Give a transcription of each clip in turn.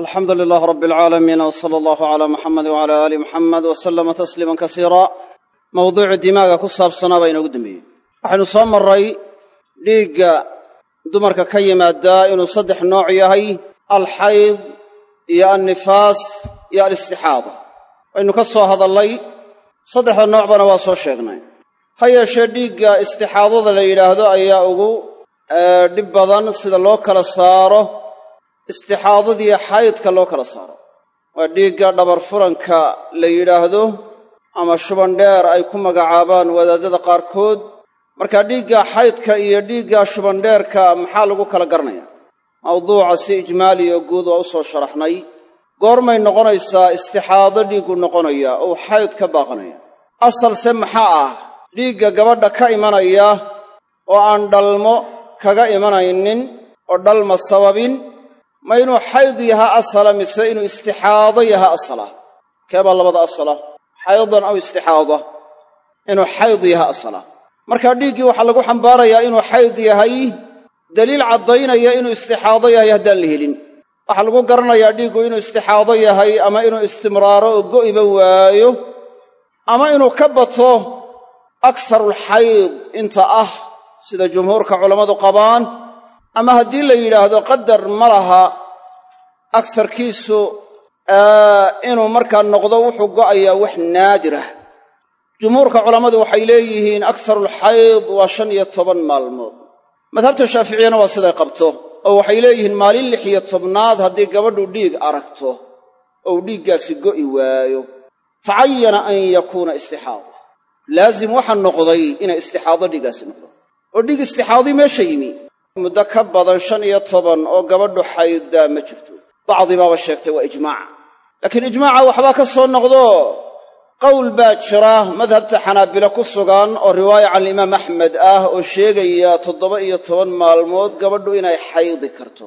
alxamdu lilaah rabbi alcaalamiin w sala allahu calaa muxamed wcala aali muxamed wa sallama tasliiman kasiira. Mawduucu dimaaga ku saabsanaa baa inoogu dambeeyey. Waxaynu soo marray dhiigga dumarka ka yimaadaa inuu saddex nooc yahay alxayd iyo alnifaas iyo alistixaada. Waynu ka soo hadallay saddexda noocbana waa soo sheegnay. Ha yeeshee dhiigga istixaadada la yidhaahdo ayaa ugu dhib badan sida loo kala saaro istixaadadiiyo xaydka loo kala saaro. Waa dhiigga dhabar furanka la yidhaahdo ama shubandheer ay ku magacaabaan wadaadada qaarkood. Marka dhiigga xaydka iyo dhiigga shubandheerka maxaa lagu kala garanaya mawduuca si ijmaaliyo guud waa u soo sharaxnay. Goormay noqonaysaa istixaado dhiiggu noqonaya ou xayd ka baaqanaya. Asalse maxaa ah? Dhiigga gabadha ka imanaya oo aan dhalmo kaga imanaynin oo dhalma sababin ma inuu xayd yaha asala mise inuu istixaado yaha asala? Keebaa labada asala? Xaydan aw istixaada inuu xayd yaha asala. Markaa dhiiggii waxaa lagu xambaarayaa inuu xayd yahay daliil caddaynaya inuu istixaado yahay haddaan la helin. Waxaa lagu garanayaa dhiiggu inuu istixaado yahay ama inuu istimraaro oo go'iba waayo ama inuu ka bato aksarulxayd inta ah sida jumhuurka culammadu qabaan ama haddii la yidhaahdo qadar ma laha agsarkiisu inuu markaa noqdo wuxuu go'ayaa wax naadirah jumhuurka culammadu waxay leeyihiin aksarulxayd waa shan iyo toban maalmood. Madhabta shaaficiyana waa siday qabto oo waxay leeyihiin maalin lix iyo tobnaad haddii gabadhu dhiig aragto ou dhiiggaasi go'i waayo. Tacayana an yakuuna istixaada. Laazim waxaa noqday inay istixaado dhiiggaasi noqdo. Oo dhiig istixaadii meesha yimi muddo ka badan shan iyo toban oo gabadhu xayddaa ma jirto. Bacdi baaba sheegtay waa ijmaac. Laakiin ijmaaca waxbaa ka soo noqdo. Qowl baa jira madhabta xanaabilo ku sugan oo riwaaya can imaam axmed ah oo sheegaya toddoba iyo toban maalmood gabadhu inay xaydi karto.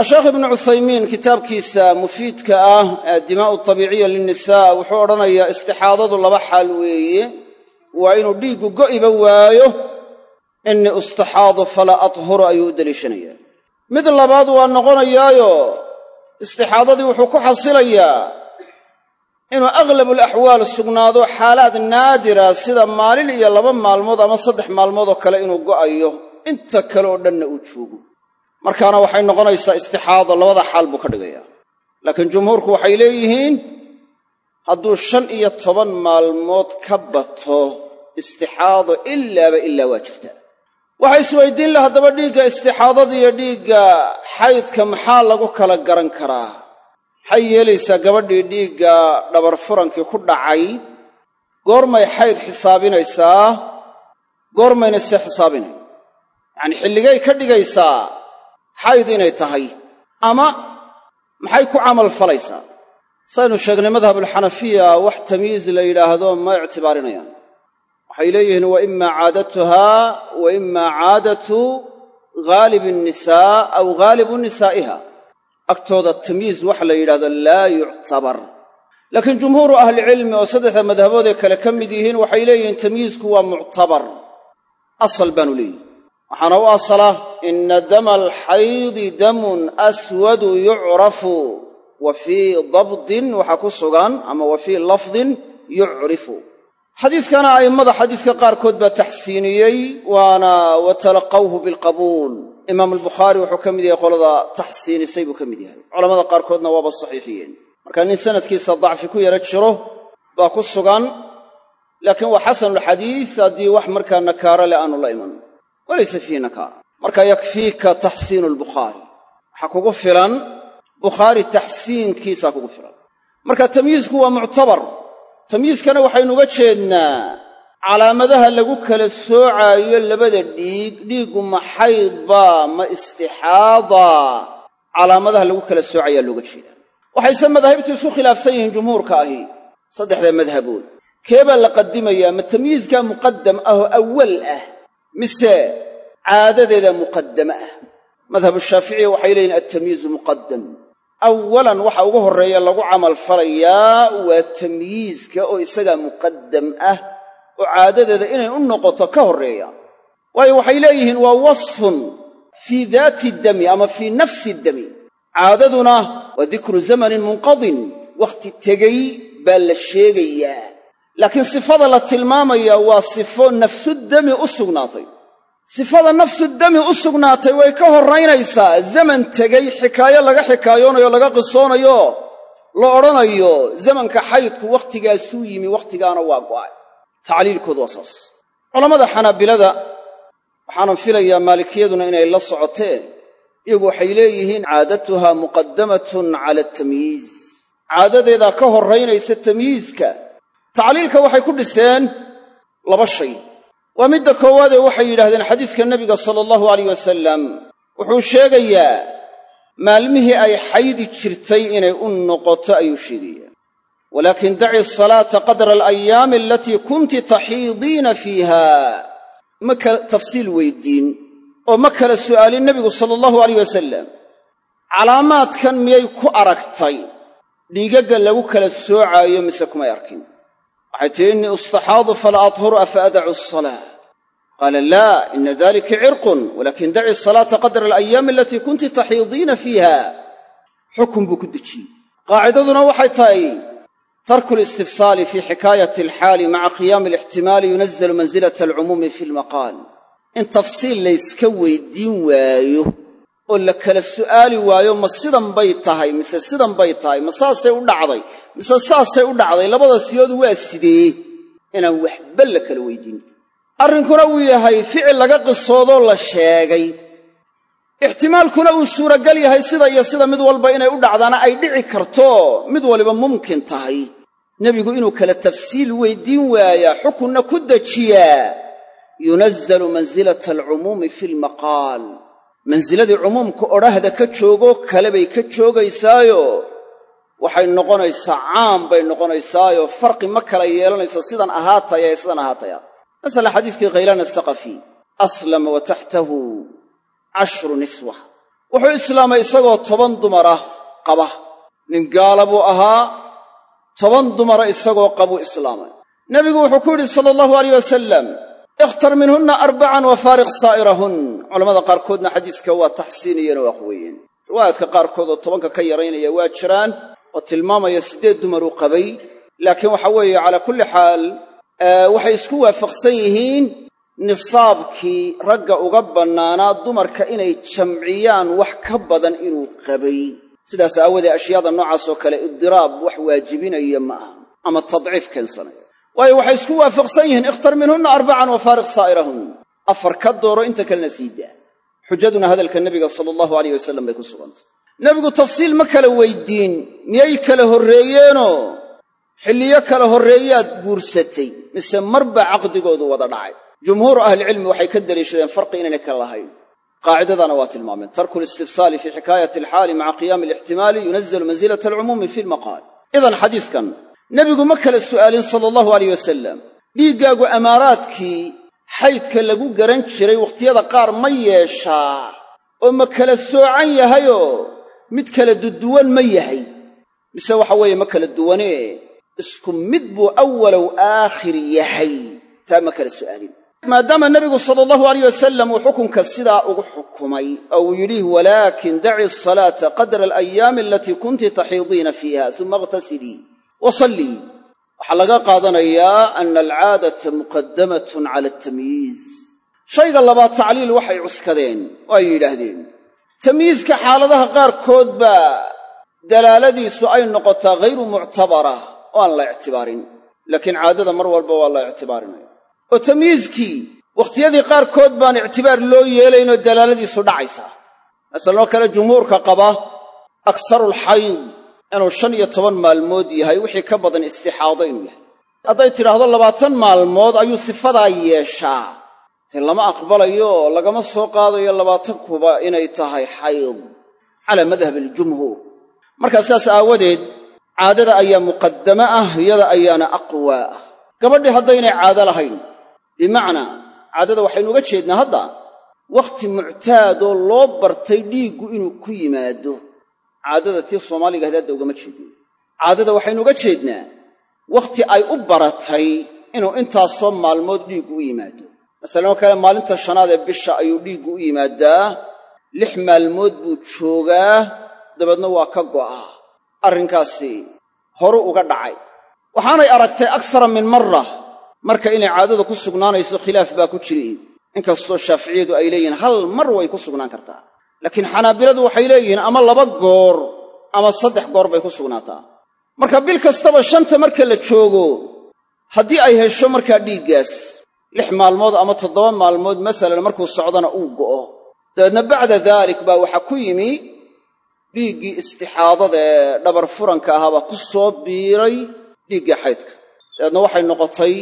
Asheekh ibnu cuthaymiin kitaabkiisa mufiidka ah dimaa'u tabiiciya linnisaa wuxuu odhanayaa istixaadadu laba xaal weeye. Waa inuu dhiiggu go'iba waayo innii ustaxaadu falaa athuru ayuu u deliishanayaa mid labaad waa noqonayaayo istixaadadii wuxuu ku xasilayaa inuu aghlabul axwaal sugnaado xaalaad naadira sida maalin iyo laba maalmood ama saddex maalmood oo kale inuu go'ayo. Inta kale oo dhanna uu joogo. Markaana waxay noqonaysaa istixaado labada xaal buu ka dhigayaa. Laakiin jumhuurku waxay leeyihiin hadduu shan iyo toban maalmood ka bato istixaado ilaaba ilaa waa jirtaa waxaa isweydiin la haddaba dhiigga istixaadada iyo dhiigga xaydka maxaa lagu kala garan karaa? Maxay yeelaysaa gabadhii dhiigga dhabar furankii ku dhacay. Goormay xayd xisaabinaysaa? Goormayna see xisaabinay. Yacanii xilligay ka dhigaysaa xayd inay tahay. Ama maxay ku camal falaysaa? Saynu sheegnay madhabulxanafiya wax tamyiiz la yidhaahdo ma ictibaarinayaan waxay leeyihiin wa imaa caadatuhaa wa imaa caadatu ghaalibi nnisaa aw ghaalibu nisaa'iha. Agtooda tamyiiz waxa la yidhahdo laa yuctabar. Laakiin jumhuuru ahlicilmi oo saddexda madhaboodee kale ka mid yihiin waxay leeyihiin tamyiizku waa muctabar. Asal baanu leeyihi waxaana u asala ina dama alxaydi damun aswadu yucrafu wa fii dabdin waxaa ku sugan ama wa fii lafdin yucrifu xadiiskana a'immada xadiiska qaarkood baa taxsiiniyey waana wa talaqawhu bilqabuul. Imaam albukhaari wuxuu ka mid yahay qolada taxsiinisay buu ka mid yahay. Culamada qaarkoodna waaba saxiixiyeen. Marka nin sanadkiisa dacfi ku yara jiro baa ku sugan laakiin waa xasanulxadiis haddii wax markaa nakaaro le aanu la iman. Walaysa fiihi nakaara marka yakfiika taxsiinu albukhaari waxaa kugu filan bukhaari taxsiinkiisaa kugu filan. Marka tamyiizku waa muctabar tamyiizkana waxaynuga jeednaa calaamadaha lagu kala soocaayo labada dhiig dhiiggu ma xayd baa ma istixaada. Calaamadaha lagu kala soocayaa looga jeedaa. Waxayse madaahibtu isu khilaafsan yihiin jumhuurka ahi saddexda madhabood. Kee baa la qadimayaa ma tamyiizkaa muqaddam ah oo awal ah mise caadadeeda muqaddama ah? Madhabu shaaficiya waxay leeyihiin altamyiizu muqaddam awalan waxa ugu horreeya lagu camal falayaa waa tamyiizka oo isagaa muqaddam ah oo caadadeeda inay u noqoto ka horreeya. Waayo waxay leeyihiin waa wasfun fii daati dami ama fii nafsi dami. Caadaduna waa dikru zamanin munqadin wakhti tegey baa la sheegayaa. Laakiin sifada la tilmaamaya waa sifo nafsudami u sugnaatay sifada nafsudami u sugnaatay way ka horraynaysaa. Zaman tegey xikaayo laga xikaayoonayo laga qisoonayo la odhanayo zamanka xaydku wakhtigaasuu yimi wakhtigaana waa go'ay. Tacliilkoodu waa saas. Culammada xanaabilada waxaanan filayaa maalikiyaduna inay la socoteen. Iyagu waxay leeyihiin caadatuha muqaddamatun cala atamyiiz caadadeedaa ka horraynaysa tamyiizka. Tacliilka waxay ku dhiseen laba shay waa midda koowaadee waxay yidhahdeen xadiiska nebiga sala allahu alayh wasalam wuxuu sheegayaa maalmihii ay xaydi jirtay inay u noqoto ayuu sheegayaa walaakin daci asalaata qadra alayaami alatii kunti taxiidiina fiiha. Ma kala tafsiil weydiin oo ma kala su'aalin nebigu sala allahu alayh wasalam calaamaadkan miyay ku aragtay? Dhiigagga lagu kala soocaayo mise kumay arkin waxay tihi innii ustaxaadu fala adhuru afa adacu asalaa qaala laa ina dalika cirqun walakin daci asalaata qadra alayaami alatii kunti taxiidiina fiiha xukun buu ku dejiyey qaacidaduna waxay tahay tarku listifsaali fii xikaayati alxaali maca qiyaami alixtimaali yunazalu mansilata alcumuumi fi lmaqaal in tafsiil layska weydiin waayo oo la kala su'aali waayo ma sidan bay tahay mise sidan bay tahay ma saasay u dhacday mise saasay u dhacday labada siyoodu waa sidee? Inaan waxba la kala weydiin. Arrinkuna uu yahay ficil laga qisoodoo la sheegay. Ixtimaalkuna uu suuragal yahay sida iyo sida mid walba inay u dhacdaana ay dhici karto mid waliba mumkin tahay. Nebigu inuu kala tafsiil weydiin waayaa xukunna ku dejiyaa. Yunazalu mansilata alcumuumi fi lmaqaal mansiladii cumuumka odhahda ka joogoo kale bay ka joogaysaayo. Waxay noqonaysaa caam bay noqonaysaayo. Farqi ma kala yeelanayso sidan ahaataya ee sidan ahaataya. Masala xadiiskii khaylaan asaqafi aslama wa taxtahu cashru niswa. Wuxuu islaamay isagoo toban dumara qaba. Nin gaala buu ahaa toban dumara isagoo qabuu islaamay. Nebigu wuxuu ku yidhi sala allahu alayh wasalam ikhtar minhunna arbacan wa faariq saa'irahun culamada qaarkoodna xadiiska waa taxsiiniyeen oo aqweeyeen riwaayaadka qaarkood oo tobanka ka yaraynaya waa jiraan oo tilmaamaya siddeed dumaruu qabay laakiin waxa weeye calaa kulli xaal waxay isku waafaqsan yihiin nisaabkii ragga uga bannaanaa dumarka inay jamciyaan wax ka badan inuu qabay sidaas aawoodee ashyaada noocaasoo kale idiraab wax waajibinaya ma aha ama tadciif keensanaya waayo waxay isku waafaqsan yihiin ikhtar minhunna arbacan wa faariq saa'irahun afar ka dooro inta kalena sii daa. Xujaduna hadalka nebiga sala allahu alayh wasalam bay ku sugantay nebigu tafsiil ma kala weydiin miyay kala horreeyeenoo xilliyo kala horreeyaad guursatay mise marba caqdigoodu wada dhacay. Jumhuuru ahlicilmi waxay ka deliishadeen farqi inaynay kala lahayn. Qaacidadana waa tilmaameen. Tarku listifsaali fii xikaayati alxaali maca qiyaami alixtimaali yunazalu mansilata alcumuumi fi lmaqaal idan xadiiskan nebigu ma kala su'aalin sala allahu alayh wasalam dhiiggaagu amaaraadkii xaydka lagu garan jiray wakhtiyada qaar ma yeeshaa oo ma kala soocan yahayoo mid kala duduwan ma yahay. Mise waxa weeye ma kala duwanee isku mid buu awalow aakhir yahay. Taa ma kala su'aalin. Maadaama nebigu sala allahu alayh wasalam uu xukunka sidaa ugu xukumay oo uu yidhi walaakin daci asalaata qadra alayaami alatii kunti taxiidiina fiiha suma ikhtasilii wa sallii waxaa laga qaadanayaa ana alcaadata muqadamatun cala altamyiiz shayga labaad tacliil waxay cuskadeen oo ay yidhaahdeen tamyiizka xaaladaha qaarkood baa dalaaladiisu ay noqotaa ghayru muctabara oo aan la ictibaarin laakiin caadada mar walba waa la ictibaarinaya oo tamyiizkii wakhtiyadii qaarkood baan ictibaar loo yeelaynoo dalaaladiisu dhacaysaa masalanoo kale jumhuurka qaba aksarulxayd inuu shan iyo toban maalmood yahay wixii ka badan istixaado inuu yahay. Hadday tidhaahdo labaatan maalmood ayuu sifadaa yeeshaa. Dee lama aqbalayo oo lagama soo qaadayo labaatankuba inay tahay xayd calaa madhab aljumhuur. Markaa sidaas aawadeed caadada ayaa muqaddamo ah iyada ayaana aqwaa ah. Gabadhii haddaynay caado lahayn bimacnaa caadada waxaynu uga jeednaa hadda wakhti muctaadoo loo bartay dhiiggu inuu ku yimaado caadada tii soomaaliga hada hadda ugama jeedno caadada waxaynu uga jeednaa wakhti ay u baratay inuu intaasoo maalmood dhiiggu u yimaado. Masalanoo kale maalinta shanaad ee bisha ayuu dhiiggu u yimaadaa. Lix maalmood buu joogaa dabeedna waa ka go'aa. Arrinkaasi horu uga dhacay. Waxaanay aragtay aksara min marra marka inay caadada ku sugnaanayso khilaaf baa ku jiri. Inkastoo shaaficiyadu ay leeyihiin hal mar way ku sugnaan kartaa laakiin xanaabiladu waxay leeyihiin ama laba goor ama saddex goor bay ku sugnaataa. Marka bil kastaba shanta marka la joogo haddii ay hesho markaa dhiiggaas lix maalmood ama toddoba maalmood masalan markuu socdana uu go'o. Dabeedna bacda daalik baa waxaa ku yimi dhiiggii istixaadada ee dhabar furanka ahaabaa ku soo biiray dhiiggii xaydka. Dabeedna waxay noqotay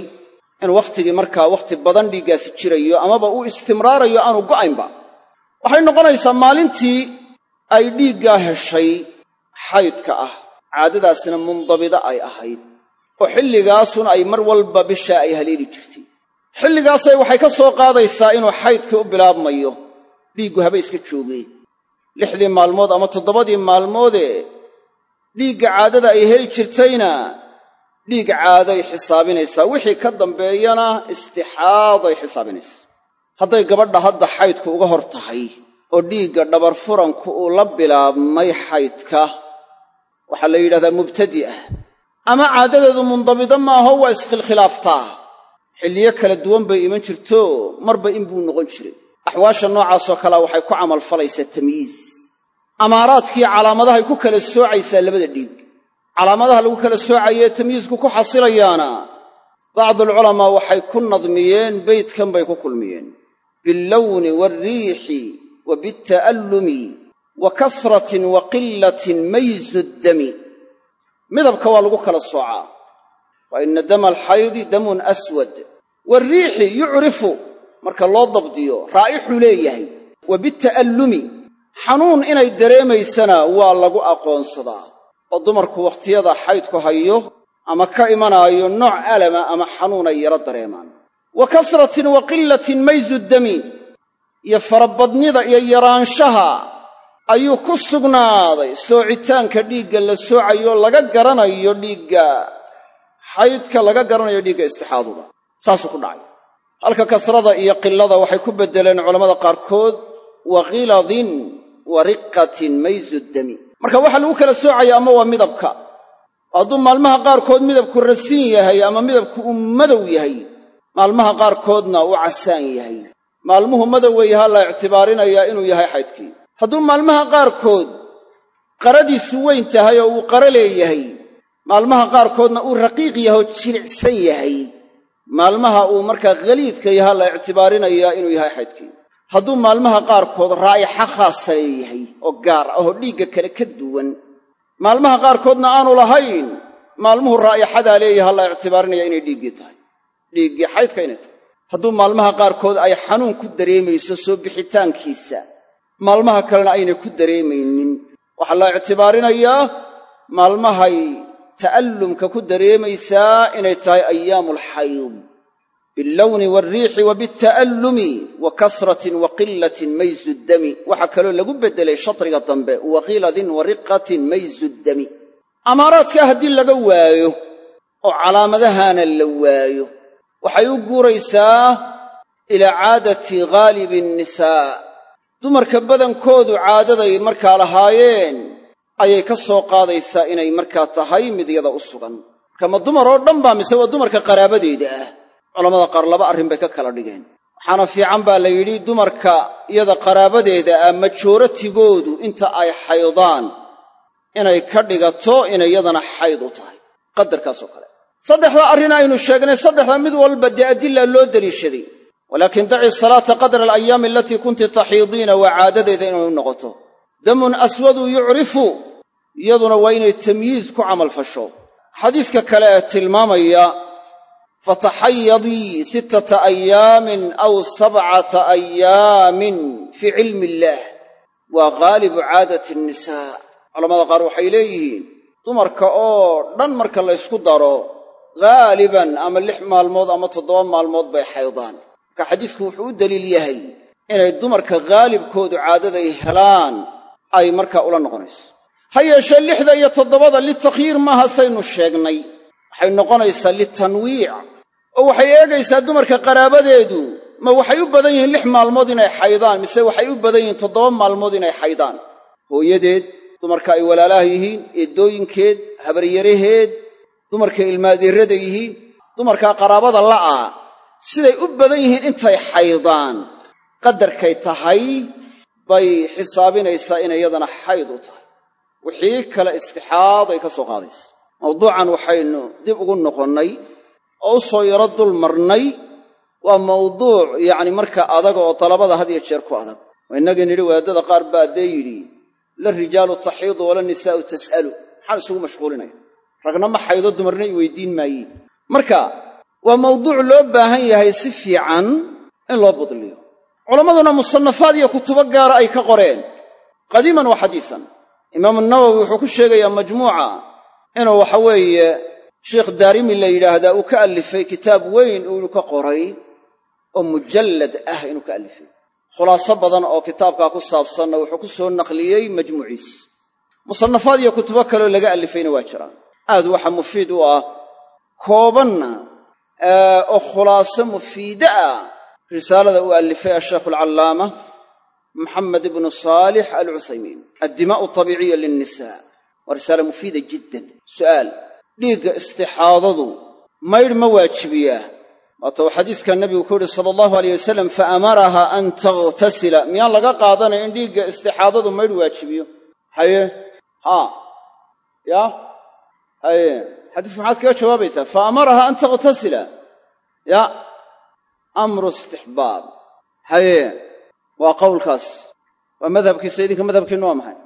in wakhtigii markaa wakhti badan dhiiggaasi jirayo amaba uu istimraarayo aanu go'aynba waxay noqonaysaa maalintii ay dhiiggaa heshay xaydka ah. Caadadaasina mundabida ay ahayd. Oo xilligaasun ay mar walba bishaa ay haleeli jirtay. Xilligaasay waxay ka soo qaadaysaa inuu xaydkii u bilaabmayo. Dhiiggu haba iska joogee lixdii maalmood ama toddobadii maalmoodee dhiigga caadada ay heli jirtayna dhiig caaday xisaabinaysaa. Wixii ka dambeeyana istixaaday xisaabinaysaa hadday gabadha hadda xaydku uga hor tahay oo dhiigga dhabar furanku uu la bilaabmay xaydka waxaa la yidhahdaa mubtadi ah. Ama caadadeedu mundabida maaho waa iskhilkhilaaftaa xilliyo kala duwan bay iman jirto marba in buu noqon jiray. Axwaasha noocaasoo kalea waxay ku camalfalaysaa tamyiis amaaraadkiiyo calaamadahay ku kala soocaysaa labada dhiig. Calaamadaha lagu kala soocayee tamyiisku ku xasilayaana bacdualculamaa waxay ku nadmiyeen beydkan bay ku kulmiyeen billawni waalriixi wa bitta'allumi wa kasratin wa qillatin mayzu ddami midabka waa lagu kala soocaa wa ina dama alxaydi damun aswad waalriixi yucrifu marka loo dabdiyo raa'ixuu leeyahay wa bitta'allumi xanuun inay dareemaysana waa lagu aqoonsadaa oo dumarku wakhtiyada xaydku hayo ama ka imanaayo nooc alama ama xanuunay yaro dareemaan wa kasratin wa qillatin mayzu dami iyo farabadnida iyo yaraanshaha ayuu ku sugnaaday. Soocitaanka dhiigga la soocayo laga garanayo dhiigga xaydka laga garanayo dhiigga istixaadada saasuu ku dhacay. Halka kasrada iyo qilada waxay ku beddeleen culammada qaarkood wa khiladin wa riqatin mayzu dami. Marka waxaa lagu kala soocaya ama waa midabka. Hadduu maalmaha qaarkood midabku rasiin yahay ama midabku uu madow yahay maalmaha qaarkoodna uu casaan yahay. Maalmuhu madoweyhaa la ictibaarinayaa inuu yahay xaydkii. Hadduu maalmaha qaarkood qaradiisu weyn tahay oo uu qara leeyahay maalmaha qaarkoodna uu raqiiq yahay oo jilicsan yahay maalmaha uu markaa khaliidka yahaa la ictibaarinayaa inuu yahay xaydkii. Hadduu maalmaha qaarkood raa'ixa khaasa leeyahay oo gaar ah oo dhiigga kale ka duwan maalmaha qaarkoodna aanu lahayn maalmuhu raa'ixadaa leeyaha la ictibaarinaya inay dhiiggii tahay dhiiggii xaydka inay tahay hadduu maalmaha qaarkood ay xanuun ku dareemayso soo bixitaankiisa maalmaha kalena aynay ku dareemaynin. Waxaa la ictibaarinayaa maalmahay ta'allumka ku dareemaysaa inay tahay ayaamu alxayd billawni waalriixi wa bitta'allumi wa kasratin wa qillatin mayzu ddami waxaa kaloo lagu beddelay shatriga dambe wa khiladin wa riqatin mayzu ddami amaaraadkaa haddii laga waayo oo calaamadahana la waayo waxay u guuraysaa ilaa caadati ghaalibi nnisaa dumarka badankoodu caadaday markaa lahaayeen ayay ka soo qaadaysaa inay markaa tahay mid iyada u sugan. Marka ma dumar oo dhan baa mise waa dumarka qaraabadeeda ah? Culamada qaar laba arrin bay ka kala dhigeen. Waxaana fiican baa la yidhi dumarka iyada qaraabadeeda ah majooratigoodu inta ay xaydaan inay ka dhigato inay yadana xayd u tahay. Qadarkaasoo kale saddexda arrin aynu sheegnay saddexda mid walba dee adila loo deliishaday. Walaakin daci salaata qadra alayaami alatii kunti taxiidiina waa caadadeeda inay u noqoto. Damun aswadu yucrifu iyaduna waa inay tamyiis ku camalfasho xadiiska kale ee tilmaamaya fataxayadii sittata ayaamin aw sabcata ayaamin fii cilmi illaah waa ghaalibu caadati annisaa culamada qaar waxay leeyihiin dumarka oo dhan marka la daro ghaaliban ama lix maalmood ama toddoba maalmood bay xaydaan. Marka xadiisku wuxuu u daliil yahay inay dumarka haalibkoodu caadaday helaan ay markaa ula noqonayso. Ha yeeshee lixda iyo toddobada litakhyiir maaha saynu sheegnay. Waxay noqonaysaa litanwiic oo waxay eegaysaa dumarka qaraabadeedu ma waxay u badan yihiin lix maalmood inay xaydaan mise waxay u badan yihiin toddoba maalmood inay xaydaan. Hooyadeed dumarka ay walaalaha yihiin eedooyinkeed habaryaraheed dumarkay ilmaadeerada yihiin dumarkaa qaraabada la'ah siday u badan yihiin intay xaydaan. Qadarkay tahay bay xisaabinaysaa inay yadana xayd u tahay. Wixii kale istixaaday ka soo qaadaysa. Mawduucan waxaynu dib ugu noqonnay oo u soo yaro dul marnay waa mawduuc yacni markaa adag oo dalabada had iyo jeer ku adag. Oo innagii nidhi wadaadada qaar baa dee yidhi la rijaalu taxiidu wala nisaa'u tas'alu. Maxaan isugu mashquulinaya ragna ma xaydo dumarna i weydiin maayiin marka waa mawduuc loo baahan yahay si fiican in loo budliyo. Culammaduna musannafaad iyo kutubo gaara ay ka qoreen. Qadiiman wa xadiisan. Imaamu nawowi wuxuu ku sheegayaa majmuuca inuu waxa weeye sheikh daarimi la yidhaahdaa uu ka allifay kitaab weyn uu ka qoray oo mujallad ah inuu ka allifay. Khulaaso badan oo kitaabkaa ku saabsanna wuxuu ku soo naqliyey majmuuciis. Musannafaad iyo kutubo kaleoo laga allifayna waa jiraan aad waxa mufiid u ah. Koobanna oo khulaaso mufiida ah risaalada uu allifay asheekhu alcallaama maxamed ibnu saalix alcuthaymiin addimaa'u tabiiciya lilnisaa waa risaala mufiida jiddan. Su'aal dhiigga istixaadadu maydh ma waajibiyaa waata uu xadiiska nabigu ku yidhi sala allahu aleyh wasalam fa amaraha an takhtasila miyaan laga qaadanaya in dhiigga istixaadadu maydh waajibiyo? Haye? Haa yaa xadiiska maxaad kaga jawaabaysaa? Fa amaraha an takhtasila ya amru istixbaab. Haye waa qowlkaas. Waa madhabkiisa idinka madhabkiinnu waa maxay?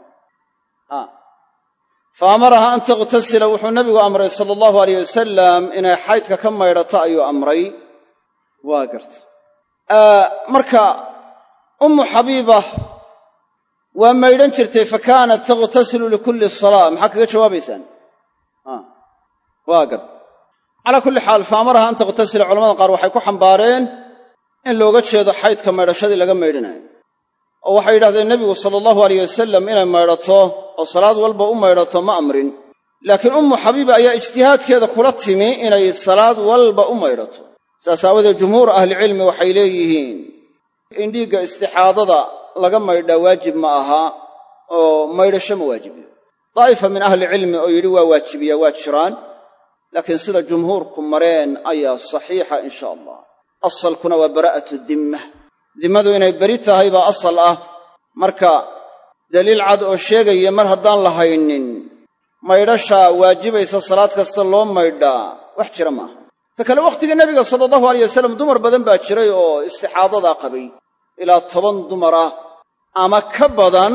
Fa amaraha an takhtasila wuxuu nabigu amray sala allahu aleyh wasalam inay xaydka ka maydhato ayuu amray. Waa garta. Marka ummu xabiiba waa maydhan jirtay fa kaanat takhtasilu likulli salaa maxaa kaga jawaabaysaan waa garta. Calaa kulli xaal fa amaraha an takhtasila culamada qaar waxay ku xambaareen in looga jeedo xaydka maydhashadii laga maydhanayo oo waxay yidhahdeen nebigu sala allahu aleyh wasalam inay maydhato oo salaad walba u maydhato ma amrin. Laakiin ummu xabiiba ayaa ijtihaadkeeda kula timi inay salaad walba u maydhato. Saas aawadeed jumhuuru ahlicilmi waxay leeyihiin in dhiigga istixaadada laga maydhaa waajib ma aha oo maydhasho ma waajibiyo daa'ifa min ahlicilmi oo yidhi waa waajibiyaa waa jiraan laakiin sida jumhuurku mareen ayaa saxiixa in sha allah. Asalkuna waa bara'atu dimma. Dimmadu inay beri tahay baa asal ah. Marka daliil cad oo sheegaya mar haddaan la haynin maydhashaa waajibaysa salaad kasta loo maydhaa wax jira maaha. Ta kale wakhtiga nebiga sala allahu aleyh wasalam dumar badan baa jiray oo istixaadadaa qabay. Ilaa toban dumar ah ama ka badan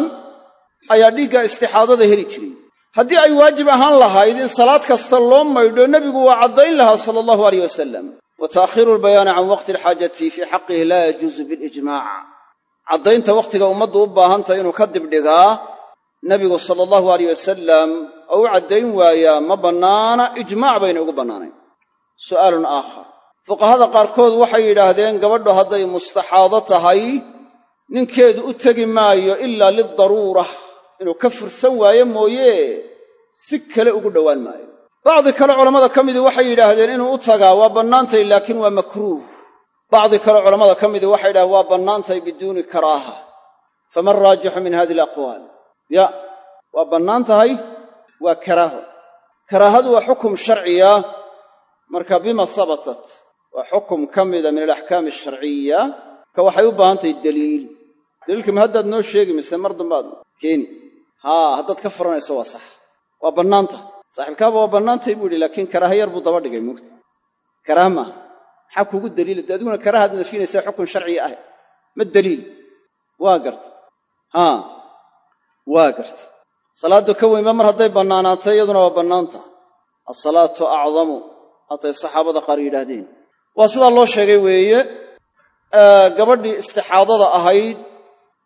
ayaa dhiigga istixaadada heli jiray haddii ay waajib ahaan lahayd in salaad kasta loo maydho nebigu waa caddayn lahaa sala allahu aleyh wasalam wa ta'khiiru albayaani can waqti alxaajati fii xaqihi laa yajuusu bilijmaac caddaynta wakhtiga ummaddu u baahantahy inuu ka dibdhigaa nebigu sala allahu aleyh wasalam oo u caddayn waayaa ma bannaana ijmaac bayna ugu bannaanayn. Su'aalun aakhar. Fuqahada qaarkood waxay yidhaahdeen gabadhu hadday mustaxaado tahay ninkeedu u tegi maayo ilaa lidaruura inuu ka fursan waayo mooye si kale ugu dhowaan maayo. Bacdi kale culammada ka midii waxay yidhaahdeen inuu u tagaa waa bannaantay laakiin waa makruuh. Bacdi kale culammada ka midii waxay yidhahdeen waa bannaantay biduuni karaaha. Faman raajixu min hadihi alaqwaal? Ya waa bannaan tahay waa karaaho. Karaahadu waa xukum sharciya marka bima sabatat waa xukum ka mida min alaxkaami asharciya marka waxay u baahan tahay deliil daliilka ma haddaad noo sheegi mise mar dambaad keeni haa haddaad ka furanayso waa sax. Waa bannaanta. Saaxiibkaaba waa bannaantay buu yidhi laakiin karaaha yar buu daba dhigay muugta karaaha maaha maxaa kuugu daliila dee adiguna karaahaad nafinaysaa xukun sharciga ah ma daliil? Waa garta haa waa garta salaaddu ka weynba mar hadday bannaanaatay iyaduna waa bannaanta. Asalaatu acdamu. Hatay saxaabada qaar yidhaahdeen. Waa sidaa loo sheegay weeye gabadhii istixaadada ahayd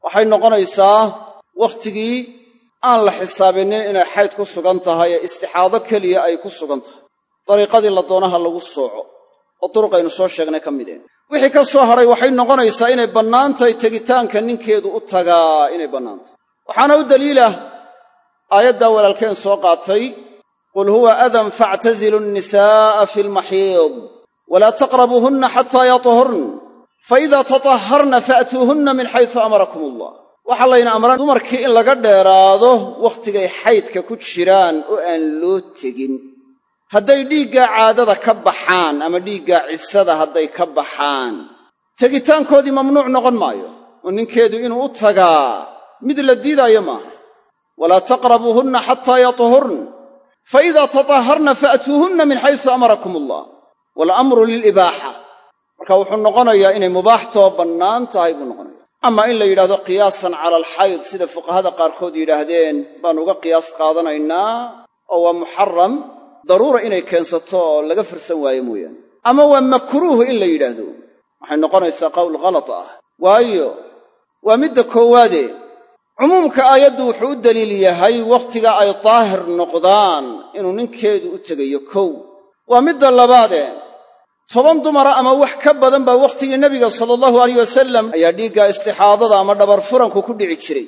waxay noqonaysaa wakhtigii aan la xisaabinin inay xayd ku sugan tahay ee istixaado keliya ay ku sugan tahay. Dariiqadii la doonaha lagu sooco oo duruqaynu soo sheegnay ka mideen wixii ka soo hadhay waxay noqonaysaa inay bannaan tahay tegitaanka ninkeedu u tagaa inay bannaan tahay waxaana u daliilah aayaddaa walaalkeen soo qaatay qul huwa adan faactazilu nnisaa'a fi lmaxiid walaa taqrabuuhunna xataa yatahurn faida tatahharna faatuuhunna min xaysu amarakum allah waxaa layna amraa dumarkii in laga dheeraado wakhtigay xaydka ku jiraan oo aan loo tegin. Hadday dhiiggaa caadada ka baxaan ama dhiiggaa cisada hadday ka baxaan tegitaankoodii mamnuuc noqon maayo oo ninkeedu inuu u tagaa mid la diidaayo maaha. Walaa taqrabuuhunna xataa yatuhurn fa idaa tatahharna faatuuhunna min xaysu amarakum allah waalamru lilibaaxa marka wuxuu noqonayaa inay mubaaxtoo bannaan tahay buu noqonaya ama in la yidhahdo qiyaasan cala alxayd sida fuqahada qaarkood yidhaahdeen baanu uga qiyaas qaadanaynaa oo waa muxaram daruura inay keensato oo laga firsan waayo mooyaane. Ama waa makruuh in la yidhaahdo. Waxay noqonaysaa qowl khalad ah. Waayo waa midda koowaade. Cumuumka aayaddu wuxuu u daliil yahay wakhtiga ay daahir noqdaan inuu ninkeedu u tegayo kow. Waa midda labaade toban dumara ama wax ka badan baa wakhtigii nebiga sala allahu alayh wasalam ayaa dhiigga istixaadada ama dhabar furanku ku dhici jiray.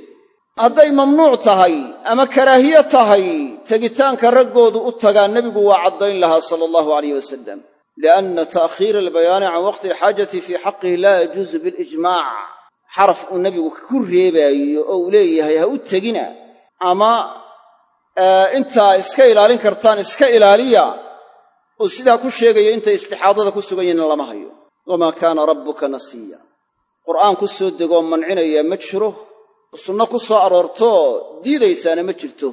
Hadday mamnuuc tahay ama karaahiye tahay tegitaanka raggoodu u tagaa nebigu waa caddayn lahaa sala allahu alayh wasalam lianna ta'khiira albayaani can waqti alxaajati fii xaqihi laa yajuusu bilijmaac xaraf uu nebigu ku reebaayo oo uu leeyahay ha u tegina ama intaa iska ilaalin kartaan iska ilaaliya uu sidaa ku sheegayo intay istixaadada ku sugan yihiin lama hayo. Wamaa kaana rabbuka nasiya. Qur'aan ku soo degoo mancinaya ma jiro. Sunno ku soo aroortoo diidaysaana ma jirto.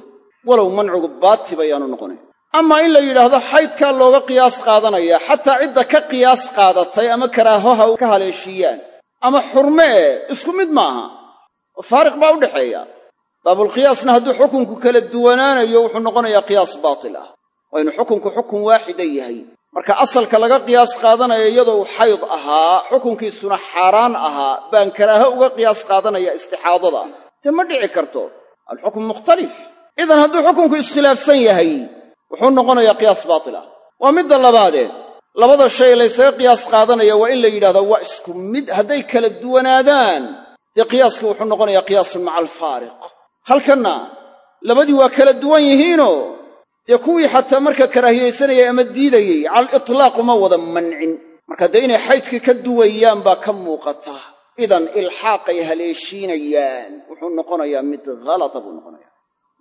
Walow mancigu baati bayaanu noqonayn amaa in la yidhaahdo xaydkaa looga qiyaas qaadanaya xataa cidda ka qiyaas qaadatay ama karaahoha ka haleeshiiyaan ama xurme e isku mid maaha oo faariq baa u dhexeeya. Baabulqiyaasna hadduu xukunku kala duwanaanayo wuxuu noqonayaa qiyaas baatil ah waa inu xukunku xukun waaxida yahay. Marka asalka laga qiyaas qaadanaya iyadoo xayd ahaa xukunkiisuna xaaraan ahaa baan karaaho uga qiyaas qaadanaya istixaadada. Dee ma dhici karto? Alxukmu mukhtalif. Idan hadduu xukunku iskhilaafsan yahay wuxuu noqonayaa qiyaas baatil ah waa midda labaadee labada shay laysaga qiyaas qaadanaya waa in la yidhahdaa waa isku mid hadday kala duwanaadaan. Dee qiyaaskii wuxuu noqonayaa qiyaasun maca alfaariq. Halkanna labadii waa kala duwan yihiinoo dee kuwii xataa marka karaahiyaysanayay ama diidayey cala alitlaaq uma wada mancin. Marka dee inay xaydkii ka duwayaan baa ka muuqata. Idan ilxaaqay haleeshiinayaan wuxuu noqonayaa mid halata buu noqonayaa.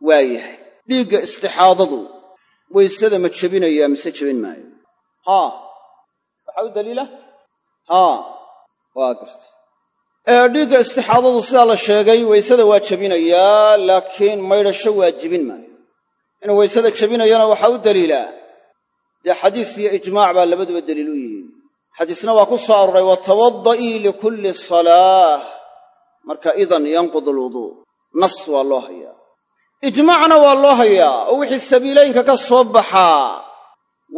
Waayahay dhiigga istixaadadu waysada ma jebinayaa mise jebin maayo? Haa. Waxaa u daliila? Haa. Waa garta dhiigga istixaadadu sidaa la sheegay waysada waa jebinayaa laakiin maydhasho waa jebin maayo inuu waysada jebinayana waxaa u daliilaa dee xadiis iyo ijmaac baa labaduba daliil u yihiin. Xadiisna waa ku soo aroray watawadda'ii likulli salaah marka idan yanqud alwuduu nas waa loo hayaa. Ijmaacna waa loo hayaa. Oo wixii sabiilaynka ka soo baxaa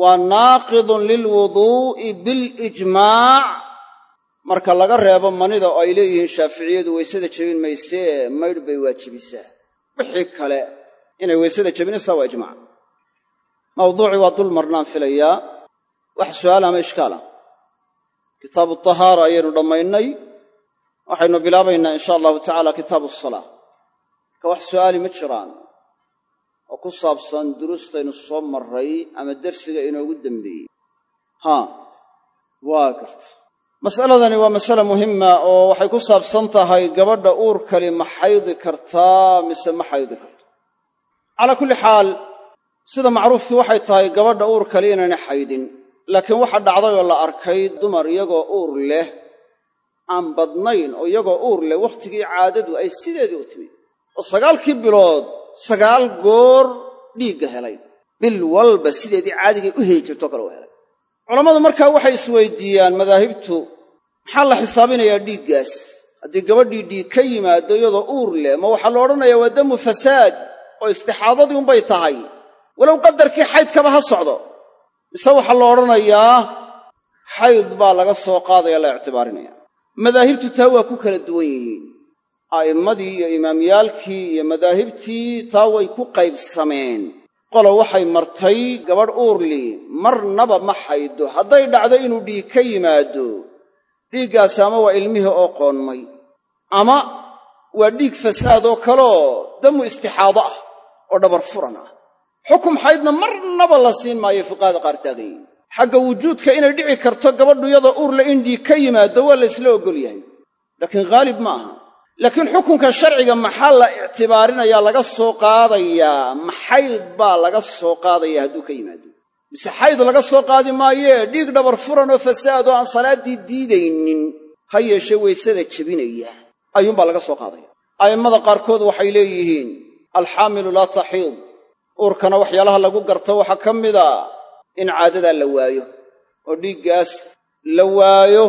waa naaqidun lilwuduu'i bilijmaac marka laga reebo manida oo ay leeyihiin shaaficiyadu waysada jebin maysee maydh bay waajibisaa wixii kale inay waysada jebinaysaa waa ijmaac mawduucii waa dul marnaan filayaa wax su'aal ama ishkaal ah? Kitaabu tahaara ayaynu dhammaynay. Waxaynu bilaabaynaa insha allahu tacaala kitaabu asalaa marka wax su'aali ma jiraan. Oo ku saabsan duruustaynu soo marray ama dersiga inoogu dembeeyey haa waa garta mas'aladani waa masale muhima oo waxay ku saabsan tahay gabadha uurkali ma xaydi kartaa mise ma xaydi karto calaa kulli xaal sida macruufkii waxay tahay gabadha uurkali inaynay xaydin. Laakiin waxa dhacday oo la arkay dumar iyagoo uur leh aan badnayn oo iyagoo uur leh wakhtigii caadadu ay sideedii u timid. Oo sagaalkii bilood sagaal goor dhiigga helay. Bil walba sideedii caadigay u heli jirtoo kale u helay. Culammadu markaa waxay isweydiiyaan madaahibtu maxaa la xisaabinayaa dhiiggaas? Haddii gabadhii dhiig ka yimaado iyadoo uur leh ma waxaa la odhanayaa waa damu fasaad oo istixaadadii unbay tahay. Walow qadarkii xaydkaba ha socdo. Mise waxaa la odhanayaa xayd baa laga soo qaadaya la ictibaarinaya. Madaahibtu taa waa ku kala duwan yihiin. A'immadii iyo imaamyaalkii iyo madaahibtii taa way ku qaybsameen. Qolo waxay martay gabadh uurli marnaba ma xaydo hadday dhacdo inuu dhiig ka yimaado. Dhiiggaasi ama waa ilmihii oo qoonmay. Ama waa dhiig fasaad oo kaleoo damu istixaado ah oo dhabar furan ah. Xukum xaydna marnaba la siin maayo fuqahada qaar taagan. Xagga wujuudka inay dhici karto gabadhu yadoo uurle in dhiig ka yimaado waa la ysla oggol yahay. Laakiin haalib ma aha. Laakiin xukunka sharciga maxaa la ictibaarinayaa laga soo qaadayaa? Maxayd baa laga soo qaadaya hadduu ka yimaado? Mise xayd laga soo qaadi maayee? Dhiig dhabar furan oo fasaad oo aan salaaddii diidaynin ha yeeshee waysada jebinaya. Ayuunbaa laga soo qaadaya. A'immada qaarkood waxay leeyihiin alxaamilu laa taxiid. Uurkana waxyaalaha lagu garto waxaa ka mida in caadadaa la waayo oo dhiiggaas la waayo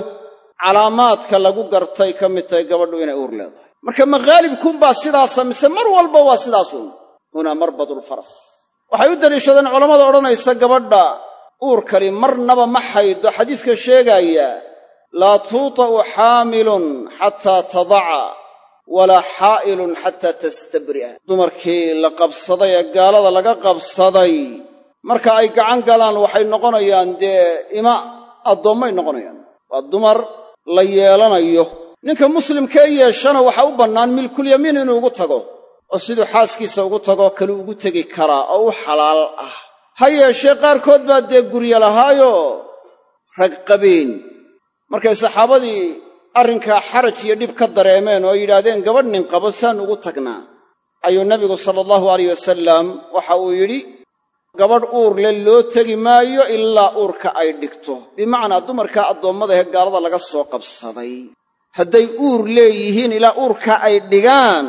calaamaadka lagu gartay ka mid tahay gabadhu inay uur leedahay. Marka makhaalibkunbaa sidaasa mise mar walba waa sidaasuun hunaa marbadulfaras waxay u daliishadeen culammada odhanaysa gabadha uurkani marnaba ma xaydo. Xadiiska sheegaaya laa tuuta'u xaamilun xataa tadaca walaa xaa'ilun xataa tastabri'a. Dumarkii la qabsaday ee gaalada laga qabsaday marka ay gacan galaan waxay noqonayaan dee ima addoommay noqonayaan. Waa dumar la yeelanayo. Ninka muslimkee yeeshana waxaa u bannaan milkulyamiin inuu ugu tago oo siduu xaaskiisa ugu tagoo kale ugu tegi karaa oo u xalaal ah. Ha yeeshee qaarkood baa dee gurya lahaayoo rag qabeen markay saxaabadii arrinkaa xaraj iyo dhib ka dareemeen oo yidhaahdeen gabadh nin qabo saan ugu tagnaa. Ayuu nebigu sala allahu alayh wasalam waxa uu yidhi gabadh uur le loo tegi maayo ilaa uurka ay dhigto. Bimacnaa dumarkaa addoommadahe gaalada laga soo qabsaday. Hadday uur leeyihiin ilaa uurka ay dhigaan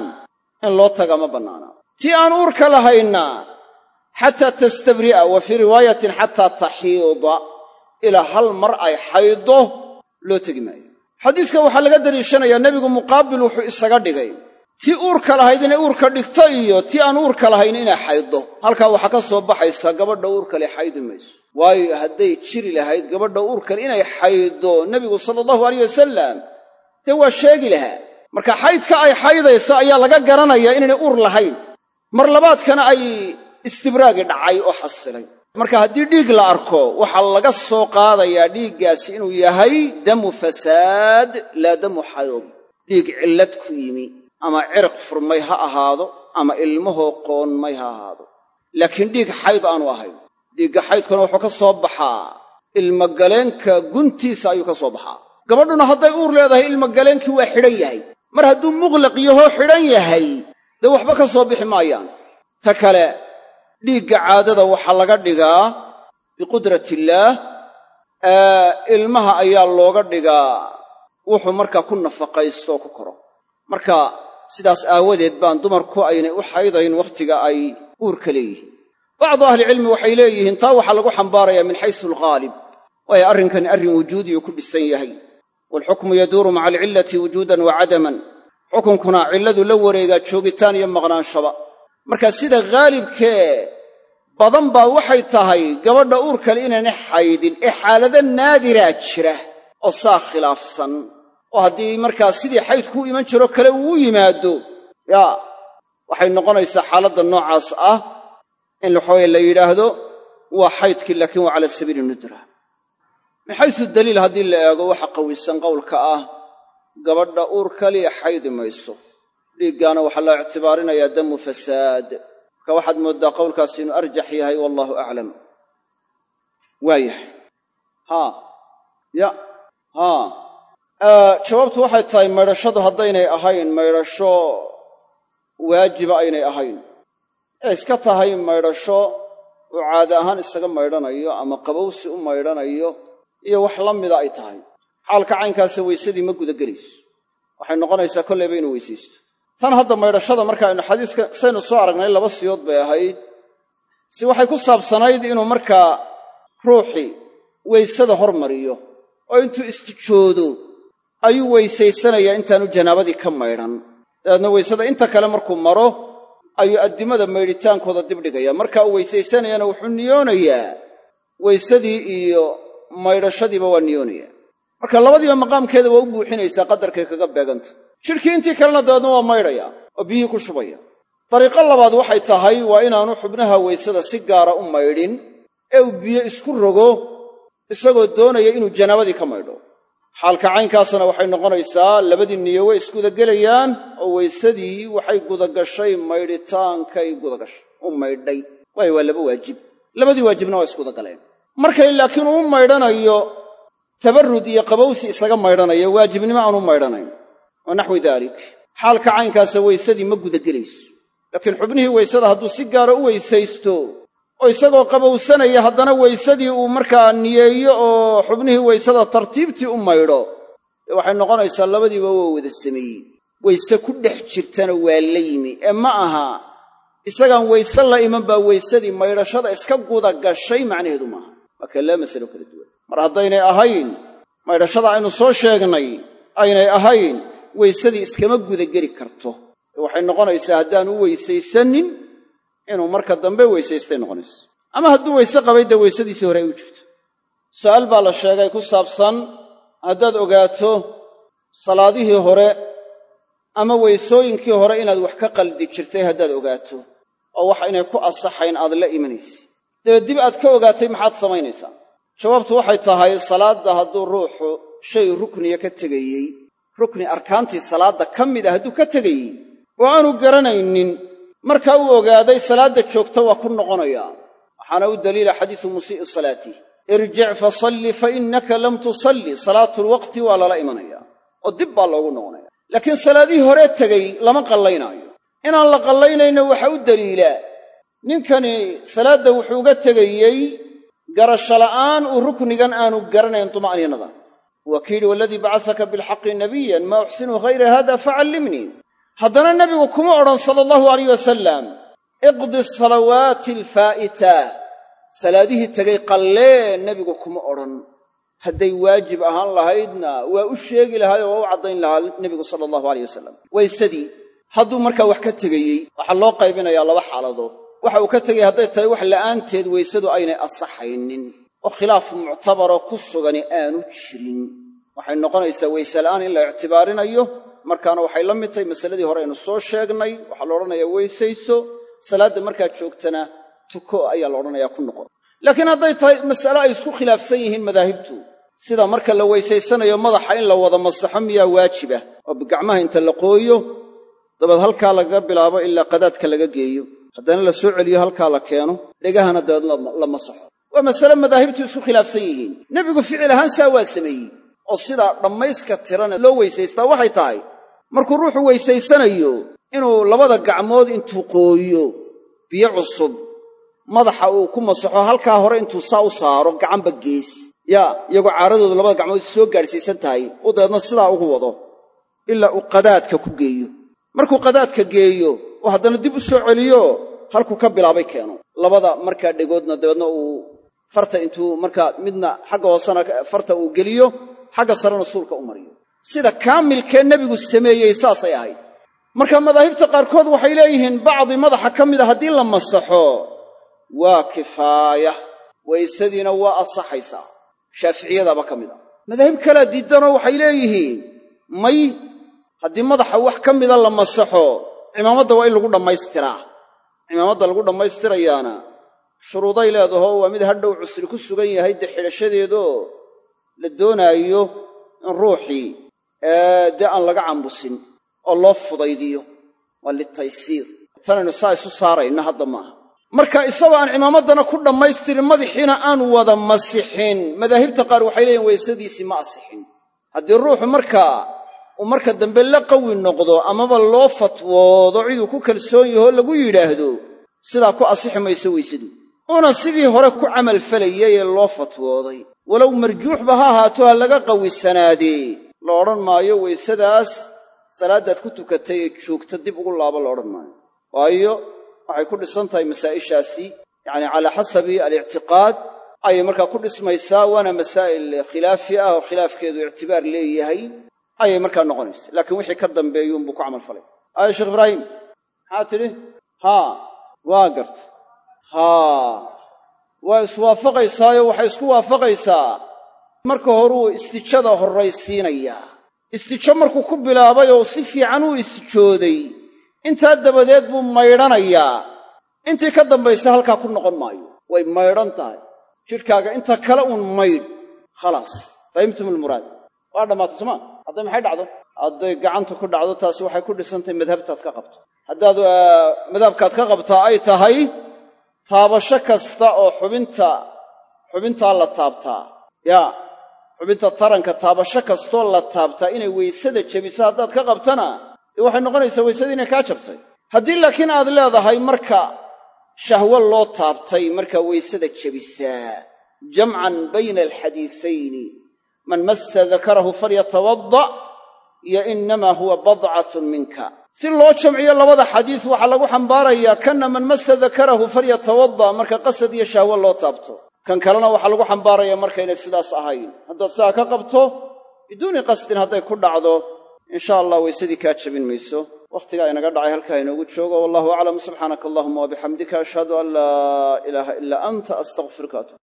in loo taga ma bannaana. Tii aan uurka lahayna xataa tastabri'a wa fii riwaayatin xataa taxiida ilaa hal mar ay xaydo loo tegi maayo xadiiska waxaa laga daliishanayaa nebigu muqaabil wuxuu isaga dhigay. Tii uurka lahayd inay uurka dhigto iyo tii aan uurka lahayn inay xayddo halkaa waxaa ka soo baxaysa gabadha uurkale xaydi mayso. Waayo hadday jiri lahayd gabadha uurkale inay xayddo nebigu sala allahu alayh wasalam dee waa sheegi lahaa. Marka xaydka ay xaydayso ayaa laga garanayaa inaynay uur lahayn. Mar labaadkana ay istibraagi dhacay oo xasilay marka haddii dhiig la arko waxaa laga soo qaadayaa dhiiggaasi inuu yahay damu fasaad laa damu xayd dhiig cillad ku yimi ama cirq furmay ha ahaado ama ilmahoo qoonmay ha ahaado. Laakiin dhiig xayd aanu ahayn. Dhiigga xaydkuna wuxuu ka soo baxaa. Ilmagaleenka guntiisa ayuu ka soo baxaa. Gabadhuna hadday uur leedahay ilmagaleenkii waa xidhan yahay. Mar hadduu muqlaq yahoo xidhan yahay dee waxba ka soo bixi maayaan. Ta kale dhiigga caadada waxaa laga dhigaa biqudratillaah ilmaha ayaa looga dhigaa. Wuxuu markaa ku nafaqaysto ku koro. Marka sidaas aawadeed baan dumarku aynay u xaydayn wakhtiga ay uurka leeyihiin. Bacdu ahlicilmi waxay leeyihiin taa waxaa lagu xambaarayaa min xaysu alghaalib waayo arrinkani arrin wujuudiyuu ku dhisan yahay. Waalxukmu yaduuru maca alcillati wujuudan wa cadaman. Xukunkuna cilladu la wareegaa joogitaan iyo maqnaanshaba marka sida haalibkee badan baa waxay tahay gabadha uurkale inaynay xaydin ee xaalado naadiraa jira oo saa khilaafsan. Oo haddii markaa sidii xaydku u iman jiro kale uu yimaado yaa waxay noqonaysaa xaaladda noocaas ah in waxaweye la yidhaahdo waa xaydkii laakiin waa cala sabiili nudra. Min xaysu daliil haddii la eego waxa qawisan qowlka ah gabadha uur kaliya xaydi mayso dhiiggaana waxaa la ictibaarinayaa damu fasaad. Marka waxaad mooddaa qowlkaasi inuu arjax yahay wallaahu aclam. Waayahay haa ya. Haa jawaabtu waxay tahay maydhashadu haddaynay ahayn maydhasho waajiba aynay ahayn. Ee iska tahay maydhasho uu caade ahaan isaga maydhanayo ama qabowsi u maydhanayo iyo wax la mida ay tahay. Xaalka caynkaasa weysadii ma gudagelayso waxay noqonaysaa kollayba inuu weysaysto tan hadda maydhashada markaaynu xadiiska saynu soo aragnay laba siyood bay ahayd. Si waxay ku saabsanayd inuu markaa ruuxii weysada hormariyo oo intuu istijoodo ayuu weysaysanayaa intaanu janaabadii ka maydhan. Dabeedna weysada inta kale markuu maro ayuu addimada maydhitaankooda dibdhigaya markaa uu weysaysanayana wuxuu niyoonayaa weysadii iyo maydhashadiiba waa niyoonayaa. Marka labadiiba maqaamkeeda waa u buuxinaysaa qadarkay kaga beeganta jidhkii intii kalena dabeedna waa maydhaya oo biyihii ku shubaya. Dariiqo labaad waxay tahay waa inaanu xubnaha weysada si gaara u maydhin ee uu biyo isku rogo isagoo doonaya inuu janaabadii ka maydho. Xaalka caynkaasna waxay noqonaysaa labadii niyo way isgudagelayaan oo weysadii waxay gudagashay maydhitaankay gudagashay u maydhay. Waayo waa laba waajib. Labadii waajibna waa isgudagaleen. Markay laakiin uu maydhanayo tabarrud iyo qabowsi isaga maydhanayo waajibnimo aanu maydhanayn wa naxwi daalik xaalka caynkaasa weysadii ma gudagelayso laakiin xubnihii weysada hadduu si gaara u weysaysto oo isagoo qabowsanaya haddana weysadii uu markaa niyeeyo oo xubnihii weysada tartiibtii u maydho dee waxay noqonaysaa labadiiba waa wada sameeyey. Weyse ku dhex jirtana waa la yimi. Ee ma aha isagaan weyse la iman baa weysadii maydhashada iska guda gashay macnaheedu maaha. Waa kaa laba masalo kala duwan. Mar haddaynay ahayn maydhashada aynu soo sheegnay aynay ahayn weysadii iskama gudageli karto. Waxay noqonaysaa haddaan u weysaysanin inuu marka dambe weysaystay noqonayso. Ama hadduu weyse qabay dee weysadiisii hore ay u jirto. Su'aal baa la sheegay ku saabsan haddaad ogaato salaadihii hore ama weysooyinkii hore inaad wax ka qaldi jirtay haddaad ogaato oo wax inay ku asaxayn aad la imanaysa dabeed dib aad ka ogaatay maxaad samaynaysaa? Jawaabtu waxay tahay salaadda hadduu ruuxu shay rukniya ka tegayey rukni arkaantii salaadda ka mid a hadduu ka tegayey oo aanu garanaynin markaa uu ogaaday salaadda joogta waa ku noqonayaa. Waxaana u daliila xadiisu musii'i salaatih irjic fasalli fa innaka lam tusalli salaatulwaqti waa lala imanayaa oo dib baa loogu noqonaya laakiin salaadihii horee tegey lama qallaynaayo. Inaan la qallaynayna waxa u daliilaa ninkani salaadda wuxuu uga tegayey garasho la'aan uu ruknigan aanu garanayn tuma'niinada waa ki yidhi waladii bacasaka bilxaqi nabiyan maa uxsinu hayra hada facallimnii haddana nebigu kuma odhan sala allahu alayh wasalam iqdi salawaati alfaa'ita salaadihii tegay qallee nebigu kuma odhan hadday waajib ahaan lahaydna waa u sheegi lahaay oo waa u caddayn lahaa nebigu sala allahu alayh wasalam waysadii hadduu markaa wax ka tegayey waxaa loo qaybinayaa laba xaaladood. Waxa uu ka tegay hadday tahay wax la'aanteed weysadu aynay asaxaynin oo khilaaf muctabaroo ku sugani aanu jirin. Waxay noqonaysaa weyse la'aan in la ictibaarinayo. Markaana waxay la mid tahay masaladii hore aynu soo sheegnay. Waxaa la odhanayaa weysayso. Salaadda markaad joogtana tuko ayaa la odhanayaa ku noqon. Laakiin hadday tahay mas'ale ay isku khilaafsan yihiin madaahibtu. Sida marka la weysaysanayo madaxa in la wada masaxo miyaa waajibah oo gacmaha inta la qooyo dabeed halkaa lagaga bilaabo ilaa qadaadka laga geeyo. Haddana la soo celiyo halkaa la keeno. Dhegahana dabeed la masaxo waa masale madaahibtu isku khilaafsan yihiin. Nebigu ficil ahaan saa waa sameeyey. Oo sidaa dhammayska tirana loo weysaystaa waxay tahay markuu ruuxu weysaysanayo inuu labada gacmood intuu qooyo biyo cusub madaxa uu ku masaxo halkaa hore intuu saa u saaro gacanba gees. Yaa iyagoo caaradoodu labada gacmood soo gaadhsiisan tahay uu dabeedna sidaa ugu wado ilaa uu qadaadka ku geeyo. Markuu qadaadka geeyo oo haddana dib u soo celiyo halkuu ka bilaabay keeno. Labada markaa dhegoodna dabeedna uu farta intuu markaa midna xagga hoosena farta uu geliyo xagga sarena suulka u mariyo. Sida kaamilkee nebigu sameeyey saasay ahayd. Marka madaahibta qaarkood waxay leeyihiin bacdi madaxa ka mida haddii la masaxo waa kifaaya. Waysadiina waa asaxaysaa shaaficiyadaaba ka mid a madaahib kalea diiddanoo waxay leeyihiin may haddii madaxa wax ka mida la masaxo cimaamadda waa in lagu dhammaystiraa cimaamadda lagu dhammaystirayaana shuruuday leedaho waa mid hadhow cusri ku sugan yahay dee xidhashadeedoo la doonaayo in ruuxii dee aan laga cambusin oo loo fudaydiyo waa litaysiir tanaynu saa isu saarayna hadda maaha marka isagoo aan cimaamaddana ku dhammaystirin madaxiina aan wada masixin. Madaahibta qaar waxay leeyihiin weysadiisii ma asixin. Haddii ruuxu markaa uu marka dambe la qawi noqdo amaba loo fatwoodo ciduu ku kalsoon yahoo lagu yidhaahdo sidaa ku asixi mayso weysadu una sidii hore ku camal falayay ee loo fatwooday. Walow marjuuxba ha ahaato ha laga qawisanaadee la odhan maayo weysadaas salaaddaad ku tukatay ee joogta dib ugu laabo la maayo. Waayo waxay ku dhisan tahay masaa'ishaasi. Yacni calaa xasabi alictiqaad ayay markaa ku dhismaysaa waana masaa'il khilaafi ah oo khilaafkeedu ictibaar leeyahay. Ayay markaa noqonaysa laakiin wixii ka dambeeyuunbuu ku camal falay. Aaya sheekh ibraahim maxaa tidhi? Haa waa garta haa waa iswaafaqaysaayo waxay isku waafaqaysaa. Marka horuu istijada horraysiinayaa istijo markuu ku bilaabay oo si fiican u istijooday intaa dabadeed buu maydhanayaa intii ka dambaysa halkaa ku noqon maayo. Way maydhan tahay. Jidhkaaga inta kale uun maydh khalaas. Fahimtum almuraad. Waa dhammaatay somaa hadday maxay dhacdo? Hadday gacanta ku dhacdo taasi waxay ku dhisantahay madhabtaad ka qabto. Haddaad madhabkaad ka qabtaa ay tahay taabasho kasta oo xubinta xubintaa la taabtaa. Yaa xubinta taranka taabasho kastoo la taabtaa inay weysada jebiso haddaad ka qabtana dee waxay noqonaysaa weysadii inay kaa jabtay. Haddii laakiin aad leedahay marka shahwo loo taabtay markaa weysada jebisaa jamcan bayna alxadiisayni man massa dakarahu falyatawadda iyo innamaa huwa badcatun minka si loo jamciyo labada xadiis waxaa lagu xambaarayaa kanna man massa dakarahu falyatawadda. Marka qasad iyo shahwo loo taabto. Kan kalena waxaa lagu xambaarayaa markaynay sidaas ahayn. Haddaad sidaa ka qabto biduuni qasdin hadday ku dhacdo insha allah weysadii kaa jabin mayso. Wakhtigaa inaga dhacay halkaa inoogu joogo. Wallahu aclam subxaanaka allahuma wabixamdika ashhadu an laa ilaaha ilaa anta astaqfiruka atub